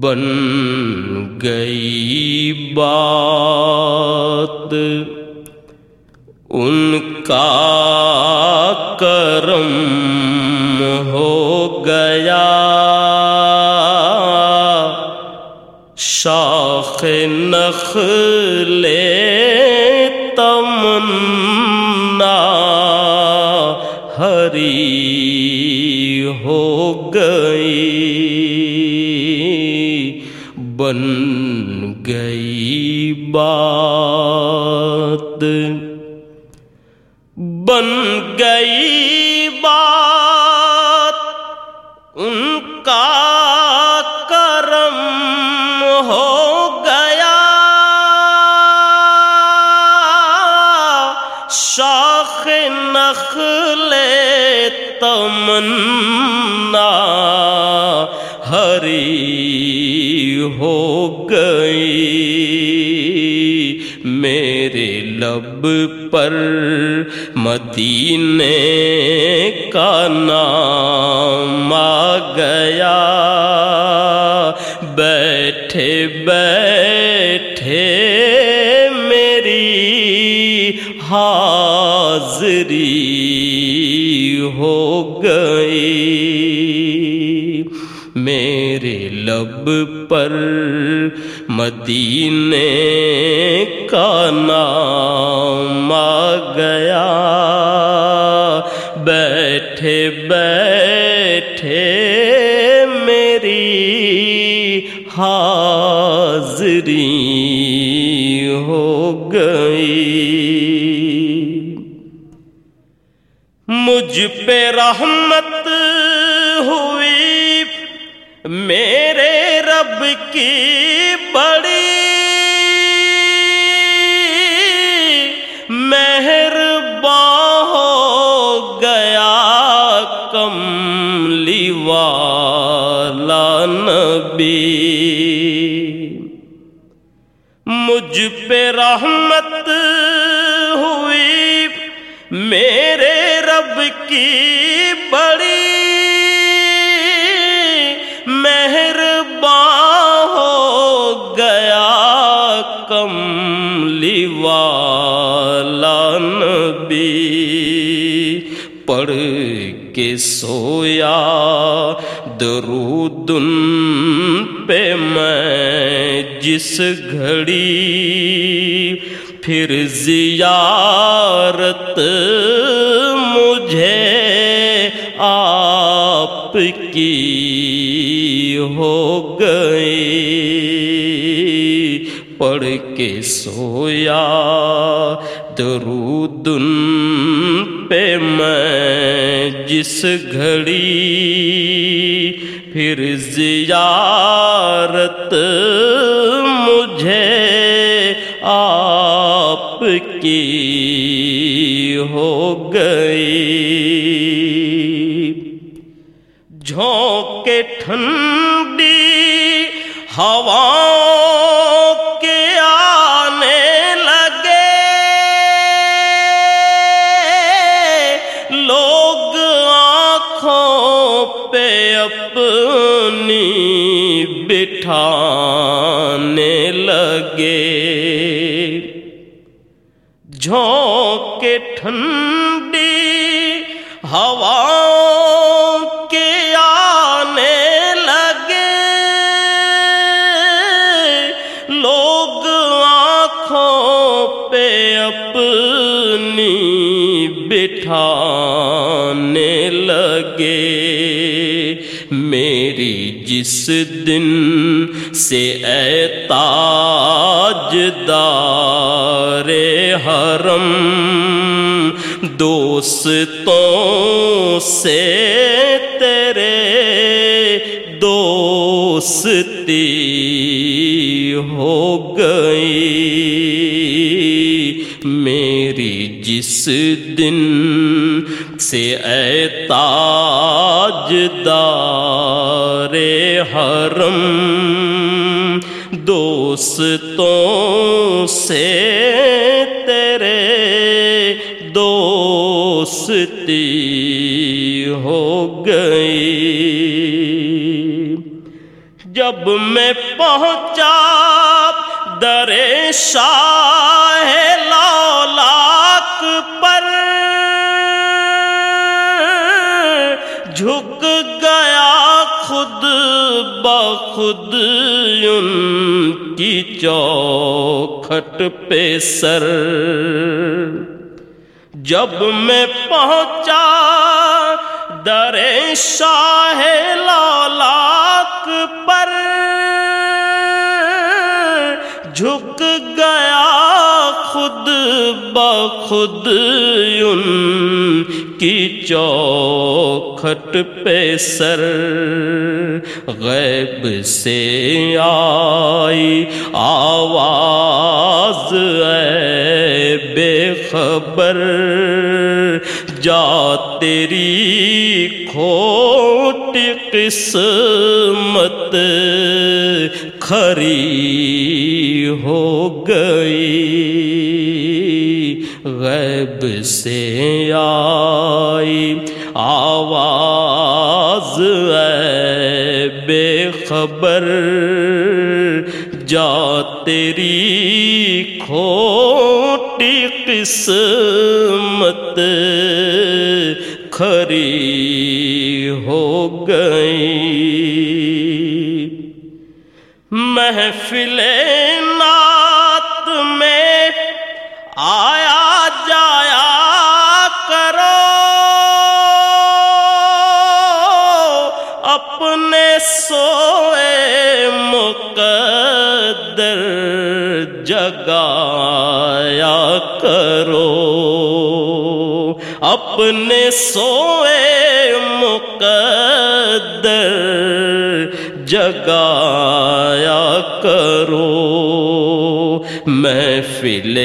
بن گئی بات۔ ان کا کرم ہو گیا۔ شاخ نخل تمنا بن گئی بات، ان کا کرم ہو گیا۔ شاخ نخل تمنا ہری ہو گئی۔ میرے لب پر مدینے کا نام آ گیا۔ بیٹھے بیٹھے میری حاضری ہو گئی۔ میرے لب پر مدینے کا نام آ گیا۔ بیٹھے بیٹھے میری حاضری ہو گئی۔ مجھ پہ رحمت ہوئی، میرے رب کی پڑھ کے سویا درود پہ میں جس گھڑی پھر زیارت مجھے آپ کی پڑھ کے سویا۔ درود پہ میں جس گھڑی پھر زیارت مجھے آپ کی ہو گئی۔ جھونکے ٹھنڈی اپنی بٹھانے لگے۔ جھونکے ٹھنڈی ہوا کے آنے لگے۔ لوگ آنکھوں پہ اپنی بٹھانے لگے۔ جس دن سے اے تاج دار حرم دوستوں سے تیرے دوستی ہو گئی۔ میری جس دن سے اے تاج دار دوستوں سے تیرے دوستی ہو گئی۔ جب میں پہنچا، در شاہ لاک پر جھک گیا خود۔ بخود ان کی چوکھٹ پہ سر۔ جب میں پہنچا در شاہ لاک پر، جھک گیا خود بخود ان کی چوکھٹ پہ سر غیب سے آئی۔ آواز اے بے خبر، جا تیری کھوٹ قسمت کھری ہو گئی۔ غیب سے آئی آواز بے خبر جا تیری کھوٹی قسمت کھری ہو گئی اپنے سوئے مقدر جگایا کرو۔ اپنے سوئے مقدر جگایا کرو۔ محفل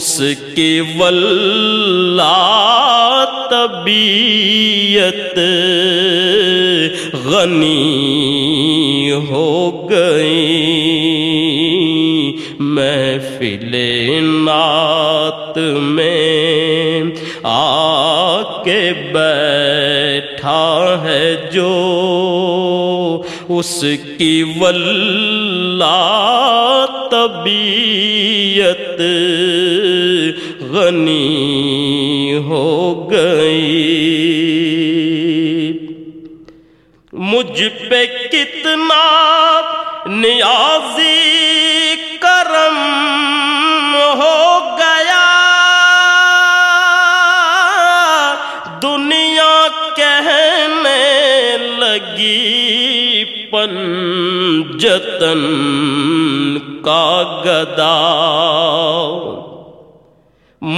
اس کی ولہ طبیعت غنی ہو گئی۔ محفل نعت میں آ کے بیٹھا ہے جو اس کی ولہ طبیعت غنی ہو گئی۔ مجھ پہ کتنا نیازی کرم ہو گیا۔ دنیا کہنے لگی پن جتن کا گدا۔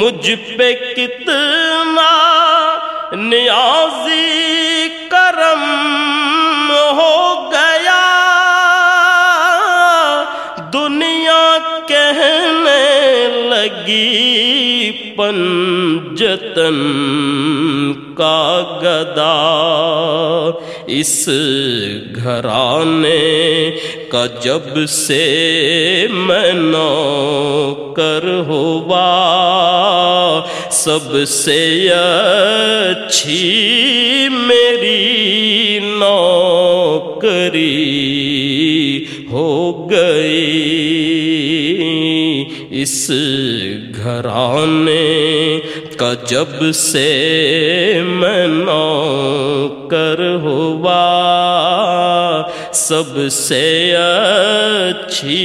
مجھ پہ کتنا نیازی کرم ہو گیا۔ دنیا کہنے لگی پنجتن کا گدا اس گھرانے کا جب سے میں نو کر ہوا سب سے اچھی میری نوکری ہو گئی اس گھرانے کا جب سے میں نوکر ہوا، سب سے اچھی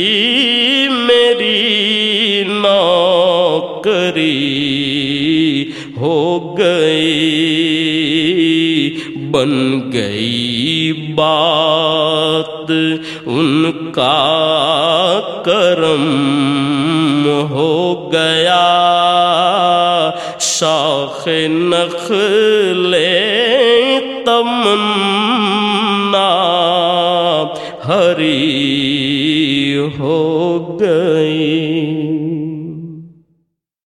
میری نوکری ہو گئی، بن گئی بات، ان کا کرم ہو گیا۔ شاخ نخل تمنا ہری